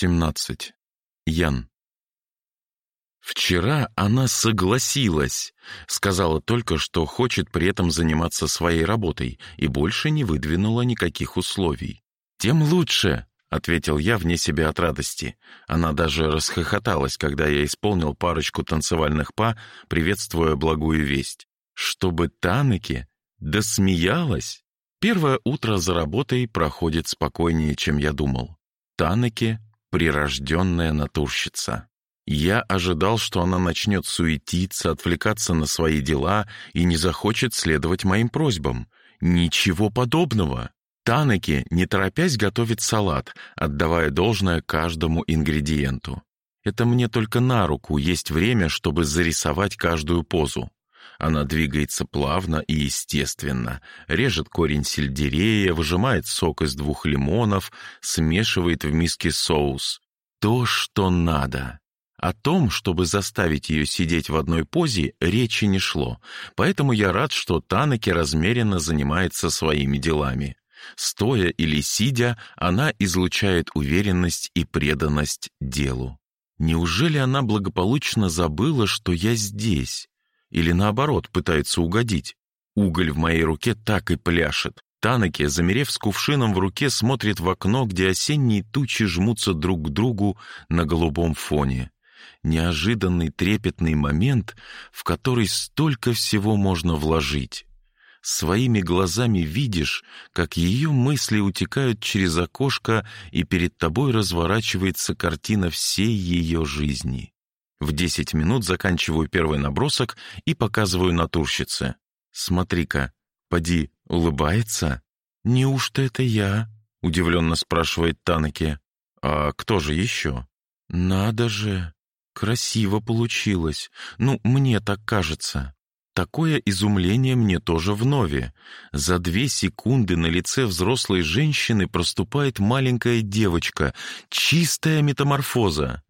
17. Ян. Вчера она согласилась, сказала только, что хочет при этом заниматься своей работой и больше не выдвинула никаких условий. «Тем лучше», — ответил я вне себя от радости. Она даже расхохоталась, когда я исполнил парочку танцевальных па, приветствуя благую весть. Чтобы Танеки досмеялась? Первое утро за работой проходит спокойнее, чем я думал. Танеки прирожденная натурщица. Я ожидал, что она начнет суетиться, отвлекаться на свои дела и не захочет следовать моим просьбам. Ничего подобного. Танеки, не торопясь, готовит салат, отдавая должное каждому ингредиенту. Это мне только на руку есть время, чтобы зарисовать каждую позу. Она двигается плавно и естественно, режет корень сельдерея, выжимает сок из двух лимонов, смешивает в миске соус. То, что надо. О том, чтобы заставить ее сидеть в одной позе, речи не шло, поэтому я рад, что Танеки размеренно занимается своими делами. Стоя или сидя, она излучает уверенность и преданность делу. Неужели она благополучно забыла, что я здесь? Или наоборот, пытается угодить. Уголь в моей руке так и пляшет. Танаки, замерев с кувшином в руке, смотрит в окно, где осенние тучи жмутся друг к другу на голубом фоне. Неожиданный трепетный момент, в который столько всего можно вложить. Своими глазами видишь, как ее мысли утекают через окошко, и перед тобой разворачивается картина всей ее жизни. В десять минут заканчиваю первый набросок и показываю натурщице. «Смотри-ка, поди, улыбается?» «Неужто это я?» — удивленно спрашивает Танаки. «А кто же еще?» «Надо же! Красиво получилось. Ну, мне так кажется». Такое изумление мне тоже вновь. За две секунды на лице взрослой женщины проступает маленькая девочка. Чистая метаморфоза.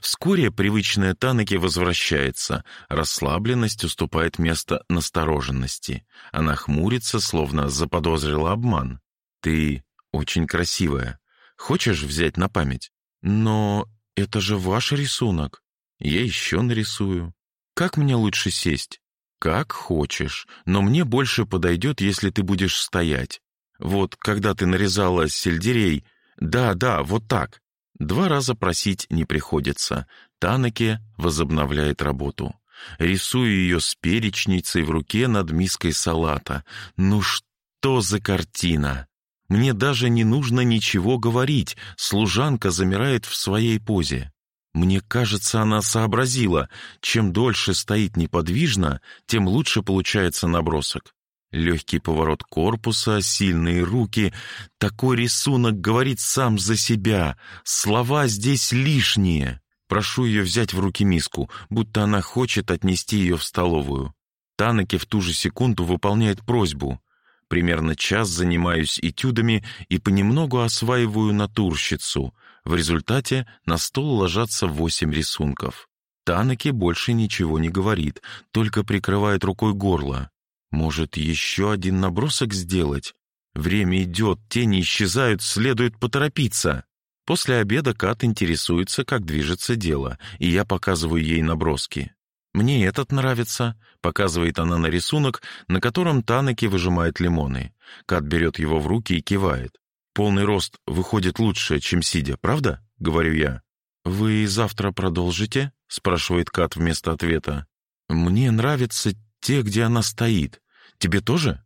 Вскоре привычная Танаки возвращается, расслабленность уступает место настороженности. Она хмурится, словно заподозрила обман. «Ты очень красивая. Хочешь взять на память?» «Но это же ваш рисунок. Я еще нарисую. Как мне лучше сесть?» «Как хочешь, но мне больше подойдет, если ты будешь стоять. Вот, когда ты нарезала сельдерей, да-да, вот так. Два раза просить не приходится. Танаке возобновляет работу. Рисую ее с перечницей в руке над миской салата. Ну что за картина! Мне даже не нужно ничего говорить, служанка замирает в своей позе. Мне кажется, она сообразила, чем дольше стоит неподвижно, тем лучше получается набросок. Легкий поворот корпуса, сильные руки. Такой рисунок говорит сам за себя. Слова здесь лишние. Прошу ее взять в руки миску, будто она хочет отнести ее в столовую. Танаки в ту же секунду выполняет просьбу. Примерно час занимаюсь этюдами и понемногу осваиваю натурщицу. В результате на стол ложатся восемь рисунков. Танаки больше ничего не говорит, только прикрывает рукой горло. Может, еще один набросок сделать? Время идет, тени исчезают, следует поторопиться. После обеда Кат интересуется, как движется дело, и я показываю ей наброски. «Мне этот нравится», — показывает она на рисунок, на котором Танаки выжимает лимоны. Кат берет его в руки и кивает. «Полный рост выходит лучше, чем сидя, правда?» — говорю я. «Вы завтра продолжите?» — спрашивает Кат вместо ответа. «Мне нравится те, где она стоит. Тебе тоже?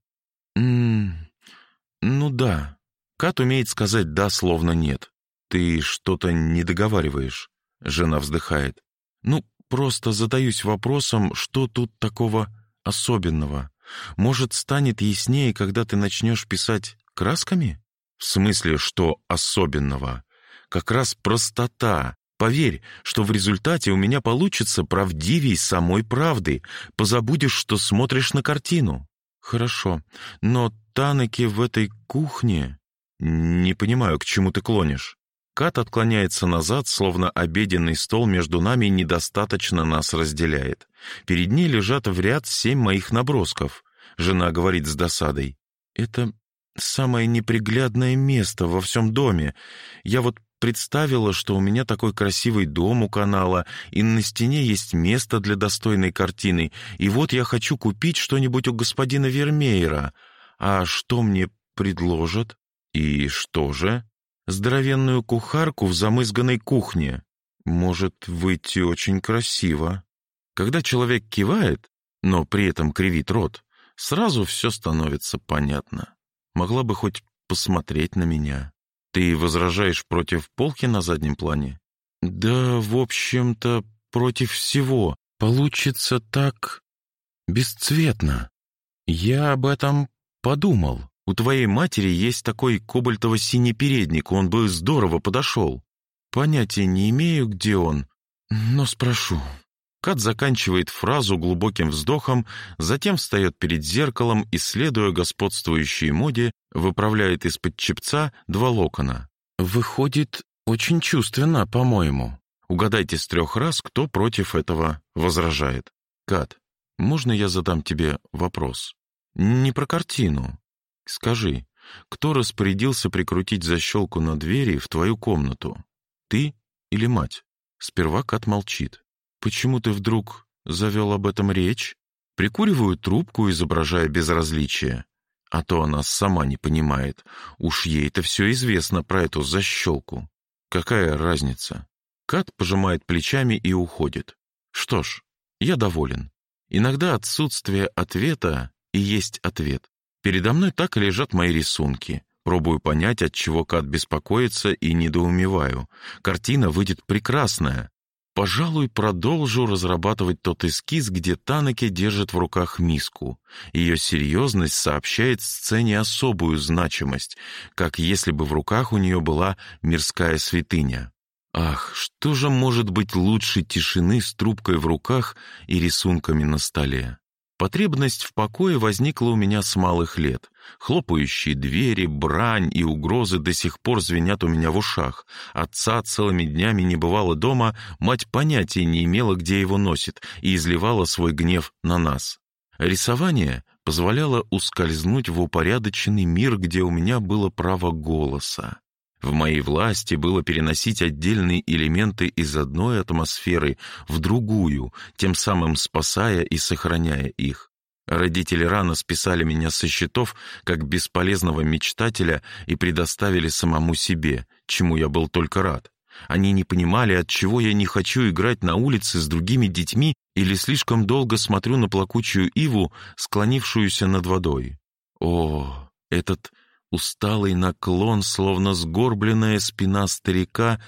Ммм, ну да. Кат умеет сказать «да», словно «нет». Ты что-то не договариваешь. Жена вздыхает. Ну, просто задаюсь вопросом, что тут такого особенного? Может, станет яснее, когда ты начнешь писать красками? В смысле, что особенного? Как раз простота, Поверь, что в результате у меня получится правдивей самой правды. Позабудешь, что смотришь на картину. Хорошо, но Танеки в этой кухне... Не понимаю, к чему ты клонишь. Кат отклоняется назад, словно обеденный стол между нами недостаточно нас разделяет. Перед ней лежат в ряд семь моих набросков. Жена говорит с досадой. «Это самое неприглядное место во всем доме. Я вот представила, что у меня такой красивый дом у канала, и на стене есть место для достойной картины, и вот я хочу купить что-нибудь у господина Вермеера. А что мне предложат? И что же? Здоровенную кухарку в замызганной кухне. Может выйти очень красиво. Когда человек кивает, но при этом кривит рот, сразу все становится понятно. Могла бы хоть посмотреть на меня. Ты возражаешь против полки на заднем плане? Да, в общем-то, против всего. Получится так бесцветно. Я об этом подумал. У твоей матери есть такой кобальтово-синий передник, он бы здорово подошел. Понятия не имею, где он, но спрошу. Кат заканчивает фразу глубоким вздохом, затем встает перед зеркалом и, следуя господствующей моде, выправляет из-под чепца два локона. Выходит, очень чувственно, по-моему. Угадайте с трех раз, кто против этого возражает. Кат, можно я задам тебе вопрос? Не про картину. Скажи, кто распорядился прикрутить защелку на двери в твою комнату? Ты или мать? Сперва Кат молчит. Почему ты вдруг завел об этом речь? Прикуриваю трубку, изображая безразличие. А то она сама не понимает. Уж ей-то все известно про эту защелку. Какая разница? Кат пожимает плечами и уходит. Что ж, я доволен. Иногда отсутствие ответа и есть ответ. Передо мной так и лежат мои рисунки. Пробую понять, от чего Кат беспокоится, и недоумеваю. Картина выйдет прекрасная, Пожалуй, продолжу разрабатывать тот эскиз, где Танеке держит в руках миску. Ее серьезность сообщает сцене особую значимость, как если бы в руках у нее была мирская святыня. Ах, что же может быть лучше тишины с трубкой в руках и рисунками на столе? Потребность в покое возникла у меня с малых лет. Хлопающие двери, брань и угрозы до сих пор звенят у меня в ушах. Отца целыми днями не бывало дома, мать понятия не имела, где его носит, и изливала свой гнев на нас. Рисование позволяло ускользнуть в упорядоченный мир, где у меня было право голоса. В моей власти было переносить отдельные элементы из одной атмосферы в другую, тем самым спасая и сохраняя их. Родители рано списали меня со счетов как бесполезного мечтателя и предоставили самому себе, чему я был только рад. Они не понимали, от чего я не хочу играть на улице с другими детьми или слишком долго смотрю на плакучую иву, склонившуюся над водой. О, этот усталый наклон, словно сгорбленная спина старика,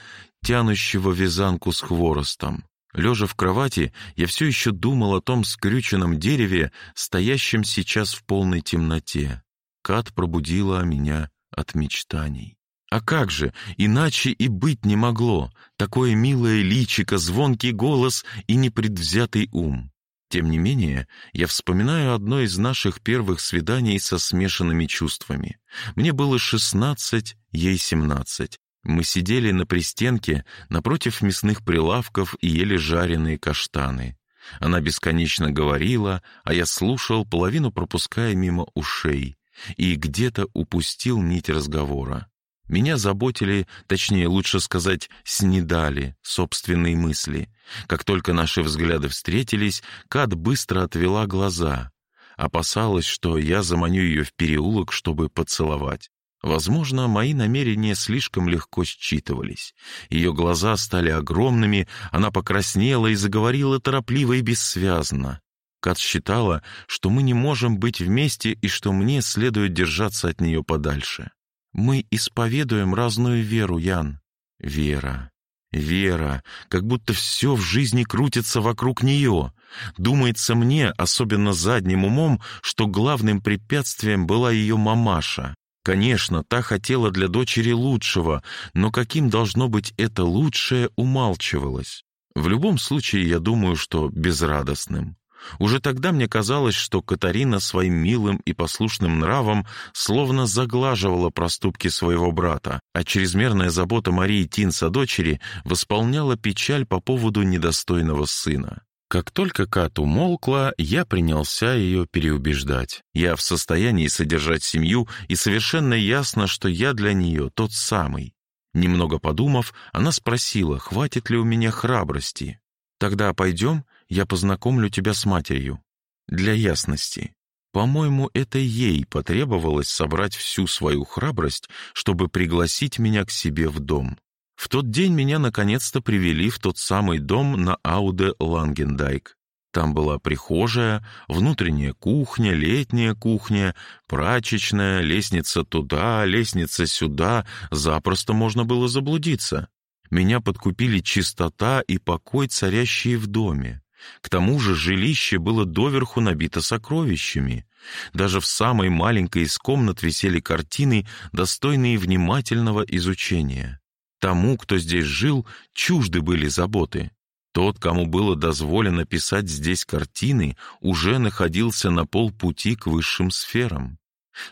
тянущего вязанку с хворостом. Лежа в кровати, я все еще думал о том скрюченном дереве, стоящем сейчас в полной темноте. Кат пробудила меня от мечтаний. А как же, иначе и быть не могло. Такое милое личико, звонкий голос и непредвзятый ум. Тем не менее, я вспоминаю одно из наших первых свиданий со смешанными чувствами. Мне было шестнадцать, ей семнадцать. Мы сидели на пристенке напротив мясных прилавков и ели жареные каштаны. Она бесконечно говорила, а я слушал, половину пропуская мимо ушей, и где-то упустил нить разговора. Меня заботили, точнее, лучше сказать, снедали собственные мысли. Как только наши взгляды встретились, Кат быстро отвела глаза. Опасалась, что я заманю ее в переулок, чтобы поцеловать. Возможно, мои намерения слишком легко считывались. Ее глаза стали огромными, она покраснела и заговорила торопливо и бессвязно. Кат считала, что мы не можем быть вместе и что мне следует держаться от нее подальше. Мы исповедуем разную веру, Ян. Вера. Вера, как будто все в жизни крутится вокруг нее. Думается мне, особенно задним умом, что главным препятствием была ее мамаша. Конечно, та хотела для дочери лучшего, но каким должно быть это лучшее умалчивалось. В любом случае, я думаю, что безрадостным. Уже тогда мне казалось, что Катарина своим милым и послушным нравом словно заглаживала проступки своего брата, а чрезмерная забота Марии Тинс о дочери восполняла печаль по поводу недостойного сына. Как только Кат умолкла, я принялся ее переубеждать. Я в состоянии содержать семью, и совершенно ясно, что я для нее тот самый. Немного подумав, она спросила, хватит ли у меня храбрости. «Тогда пойдем, я познакомлю тебя с матерью». Для ясности. По-моему, это ей потребовалось собрать всю свою храбрость, чтобы пригласить меня к себе в дом. В тот день меня наконец-то привели в тот самый дом на Ауде Лангендайк. Там была прихожая, внутренняя кухня, летняя кухня, прачечная, лестница туда, лестница сюда. Запросто можно было заблудиться. Меня подкупили чистота и покой, царящие в доме. К тому же жилище было доверху набито сокровищами. Даже в самой маленькой из комнат висели картины, достойные внимательного изучения. Тому, кто здесь жил, чужды были заботы. Тот, кому было дозволено писать здесь картины, уже находился на полпути к высшим сферам.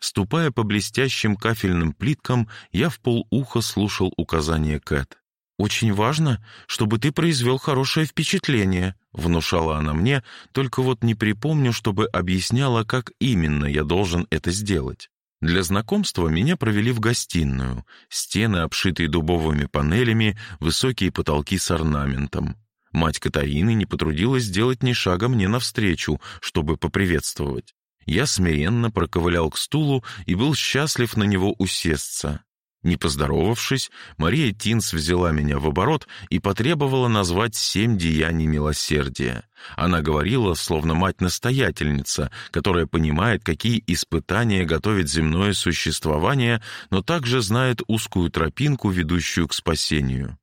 Ступая по блестящим кафельным плиткам, я в полуха слушал указания Кэт. «Очень важно, чтобы ты произвел хорошее впечатление», — внушала она мне, только вот не припомню, чтобы объясняла, как именно я должен это сделать. Для знакомства меня провели в гостиную. Стены, обшитые дубовыми панелями, высокие потолки с орнаментом. Мать Катарины не потрудилась сделать ни шага мне навстречу, чтобы поприветствовать. Я смиренно проковылял к стулу и был счастлив на него усесться. Не поздоровавшись, Мария Тинс взяла меня в оборот и потребовала назвать семь деяний милосердия. Она говорила, словно мать-настоятельница, которая понимает, какие испытания готовит земное существование, но также знает узкую тропинку, ведущую к спасению.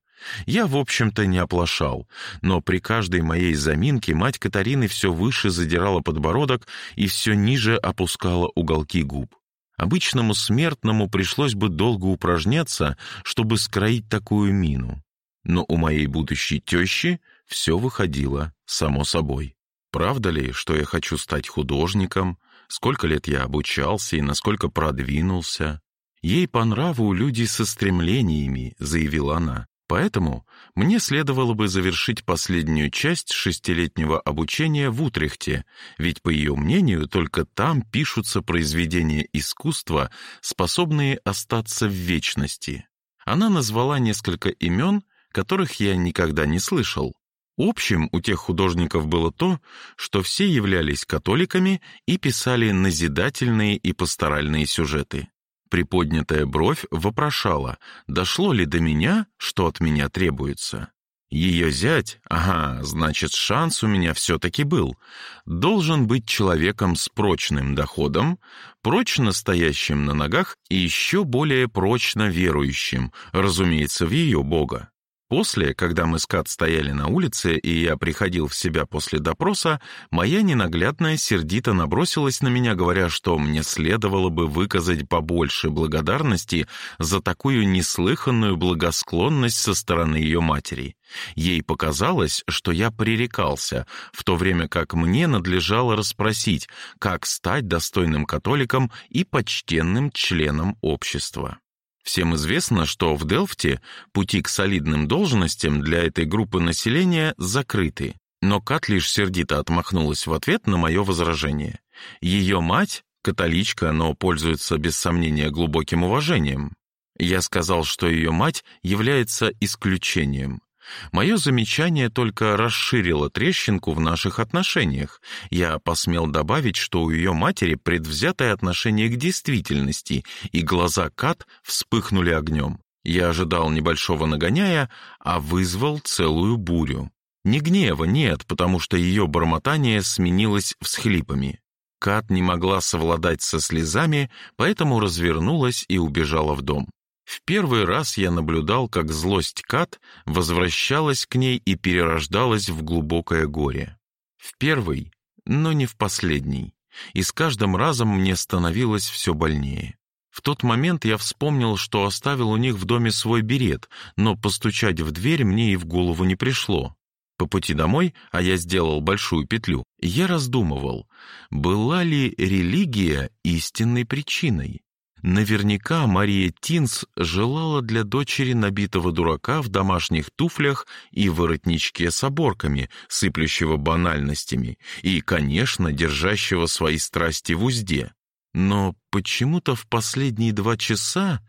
Я, в общем-то, не оплошал, но при каждой моей заминке мать Катарины все выше задирала подбородок и все ниже опускала уголки губ. Обычному смертному пришлось бы долго упражняться, чтобы скроить такую мину. Но у моей будущей тещи все выходило само собой. Правда ли, что я хочу стать художником, сколько лет я обучался и насколько продвинулся? Ей по нраву люди со стремлениями, заявила она. Поэтому мне следовало бы завершить последнюю часть шестилетнего обучения в Утрехте, ведь, по ее мнению, только там пишутся произведения искусства, способные остаться в вечности. Она назвала несколько имен, которых я никогда не слышал. Общим у тех художников было то, что все являлись католиками и писали назидательные и пасторальные сюжеты. Приподнятая бровь вопрошала, дошло ли до меня, что от меня требуется. Ее зять, ага, значит, шанс у меня все-таки был, должен быть человеком с прочным доходом, прочно стоящим на ногах и еще более прочно верующим, разумеется, в ее Бога. После, когда мы с Кат стояли на улице, и я приходил в себя после допроса, моя ненаглядная сердито набросилась на меня, говоря, что мне следовало бы выказать побольше благодарности за такую неслыханную благосклонность со стороны ее матери. Ей показалось, что я пререкался, в то время как мне надлежало расспросить, как стать достойным католиком и почтенным членом общества. Всем известно, что в Делфте пути к солидным должностям для этой группы населения закрыты. Но Кат лишь сердито отмахнулась в ответ на мое возражение. Ее мать — католичка, но пользуется без сомнения глубоким уважением. Я сказал, что ее мать является исключением. Мое замечание только расширило трещинку в наших отношениях. Я посмел добавить, что у ее матери предвзятое отношение к действительности, и глаза Кат вспыхнули огнем. Я ожидал небольшого нагоняя, а вызвал целую бурю. Не гнева, нет, потому что ее бормотание сменилось всхлипами. Кат не могла совладать со слезами, поэтому развернулась и убежала в дом. В первый раз я наблюдал, как злость Кат возвращалась к ней и перерождалась в глубокое горе. В первый, но не в последний. И с каждым разом мне становилось все больнее. В тот момент я вспомнил, что оставил у них в доме свой берет, но постучать в дверь мне и в голову не пришло. По пути домой, а я сделал большую петлю, я раздумывал, была ли религия истинной причиной. Наверняка Мария Тинс желала для дочери набитого дурака в домашних туфлях и воротничке с оборками, сыплющего банальностями, и, конечно, держащего свои страсти в узде. Но почему-то в последние два часа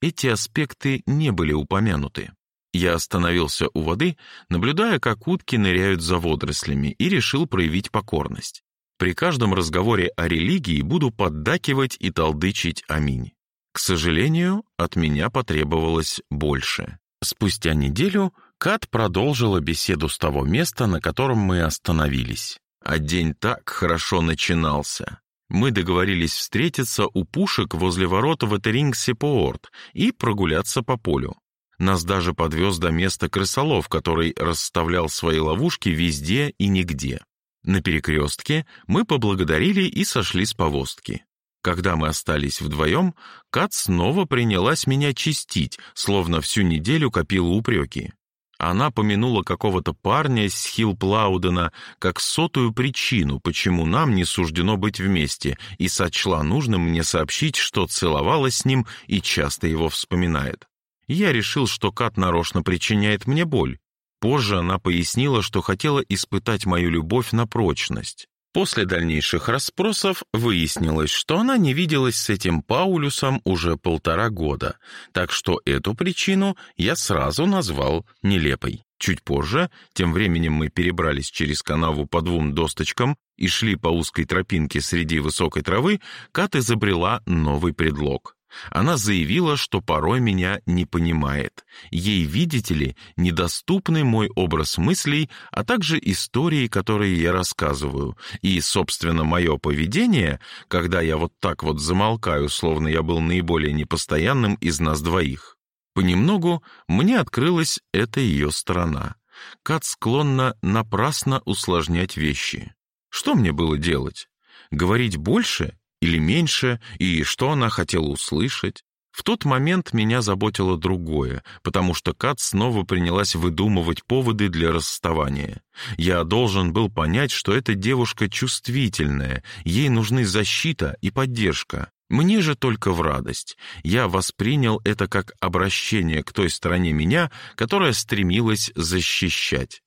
эти аспекты не были упомянуты. Я остановился у воды, наблюдая, как утки ныряют за водорослями, и решил проявить покорность. При каждом разговоре о религии буду поддакивать и толдычить аминь. К сожалению, от меня потребовалось больше. Спустя неделю Кат продолжила беседу с того места, на котором мы остановились. А день так хорошо начинался. Мы договорились встретиться у пушек возле ворот в Этерингсепоорт и прогуляться по полю. Нас даже подвез до места крысолов, который расставлял свои ловушки везде и нигде. На перекрестке мы поблагодарили и сошли с повозки. Когда мы остались вдвоем, Кат снова принялась меня чистить, словно всю неделю копила упреки. Она помянула какого-то парня с Хилплаудена как сотую причину, почему нам не суждено быть вместе, и сочла нужным мне сообщить, что целовалась с ним и часто его вспоминает. Я решил, что Кат нарочно причиняет мне боль. Позже она пояснила, что хотела испытать мою любовь на прочность. После дальнейших расспросов выяснилось, что она не виделась с этим Паулюсом уже полтора года, так что эту причину я сразу назвал нелепой. Чуть позже, тем временем мы перебрались через канаву по двум досточкам и шли по узкой тропинке среди высокой травы, Кат изобрела новый предлог. Она заявила, что порой меня не понимает. Ей, видите ли, недоступны мой образ мыслей, а также истории, которые я рассказываю. И, собственно, мое поведение, когда я вот так вот замолкаю, словно я был наиболее непостоянным из нас двоих. Понемногу мне открылась эта ее сторона. Кат склонна напрасно усложнять вещи. Что мне было делать? Говорить больше или меньше, и что она хотела услышать. В тот момент меня заботило другое, потому что Кат снова принялась выдумывать поводы для расставания. Я должен был понять, что эта девушка чувствительная, ей нужны защита и поддержка. Мне же только в радость. Я воспринял это как обращение к той стороне меня, которая стремилась защищать.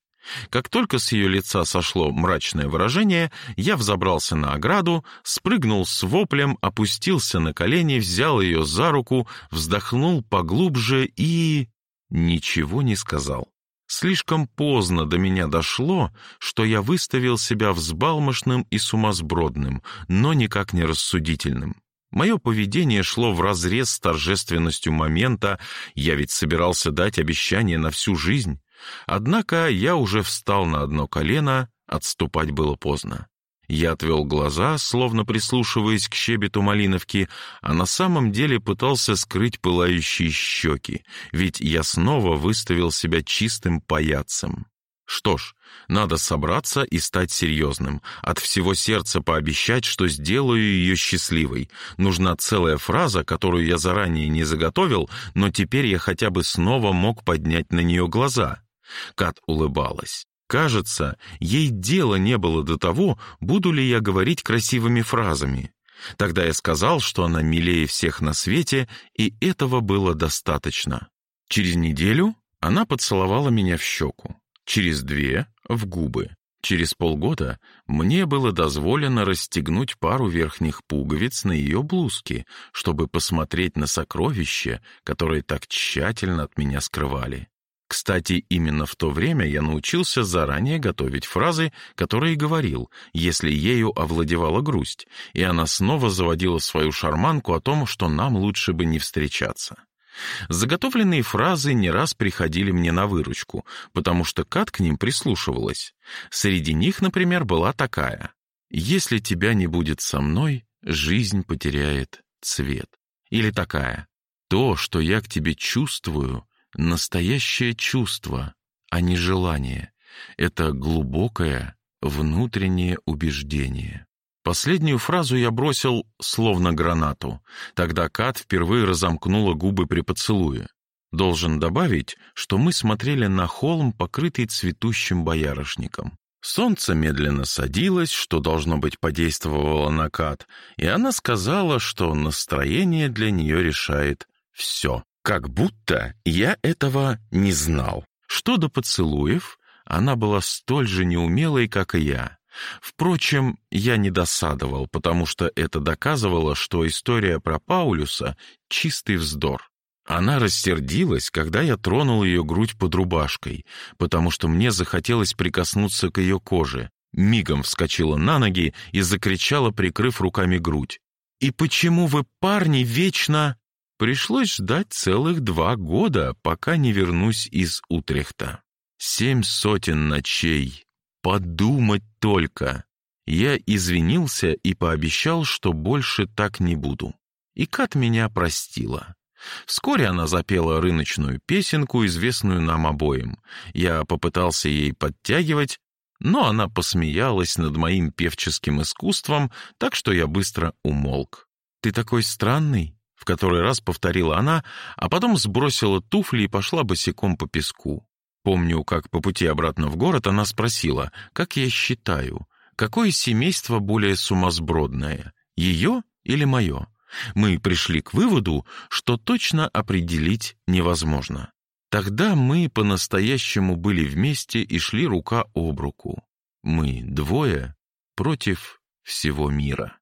Как только с ее лица сошло мрачное выражение, я взобрался на ограду, спрыгнул с воплем, опустился на колени, взял ее за руку, вздохнул поглубже и... ничего не сказал. Слишком поздно до меня дошло, что я выставил себя взбалмошным и сумасбродным, но никак не рассудительным. Мое поведение шло вразрез с торжественностью момента, я ведь собирался дать обещание на всю жизнь. Однако я уже встал на одно колено, отступать было поздно. Я отвел глаза, словно прислушиваясь к щебету малиновки, а на самом деле пытался скрыть пылающие щеки, ведь я снова выставил себя чистым паяцем. Что ж, надо собраться и стать серьезным, от всего сердца пообещать, что сделаю ее счастливой. Нужна целая фраза, которую я заранее не заготовил, но теперь я хотя бы снова мог поднять на нее глаза. Кат улыбалась. Кажется, ей дела не было до того, буду ли я говорить красивыми фразами. Тогда я сказал, что она милее всех на свете, и этого было достаточно. Через неделю она поцеловала меня в щеку, через две — в губы. Через полгода мне было дозволено расстегнуть пару верхних пуговиц на ее блузке, чтобы посмотреть на сокровища, которые так тщательно от меня скрывали. Кстати, именно в то время я научился заранее готовить фразы, которые говорил, если ею овладевала грусть, и она снова заводила свою шарманку о том, что нам лучше бы не встречаться. Заготовленные фразы не раз приходили мне на выручку, потому что Кат к ним прислушивалась. Среди них, например, была такая «Если тебя не будет со мной, жизнь потеряет цвет». Или такая «То, что я к тебе чувствую, Настоящее чувство, а не желание. Это глубокое внутреннее убеждение. Последнюю фразу я бросил словно гранату. Тогда Кат впервые разомкнула губы при поцелуе. Должен добавить, что мы смотрели на холм, покрытый цветущим боярышником. Солнце медленно садилось, что, должно быть, подействовало на Кат, и она сказала, что настроение для нее решает все. Как будто я этого не знал. Что до поцелуев, она была столь же неумелой, как и я. Впрочем, я не досадовал, потому что это доказывало, что история про Паулюса — чистый вздор. Она рассердилась, когда я тронул ее грудь под рубашкой, потому что мне захотелось прикоснуться к ее коже. Мигом вскочила на ноги и закричала, прикрыв руками грудь. «И почему вы, парни, вечно...» Пришлось ждать целых два года, пока не вернусь из Утрехта. Семь сотен ночей. Подумать только. Я извинился и пообещал, что больше так не буду. И Кат меня простила. Вскоре она запела рыночную песенку, известную нам обоим. Я попытался ей подтягивать, но она посмеялась над моим певческим искусством, так что я быстро умолк. «Ты такой странный», — в который раз повторила она, а потом сбросила туфли и пошла босиком по песку. Помню, как по пути обратно в город она спросила, как я считаю, какое семейство более сумасбродное, ее или мое? Мы пришли к выводу, что точно определить невозможно. Тогда мы по-настоящему были вместе и шли рука об руку. Мы двое против всего мира.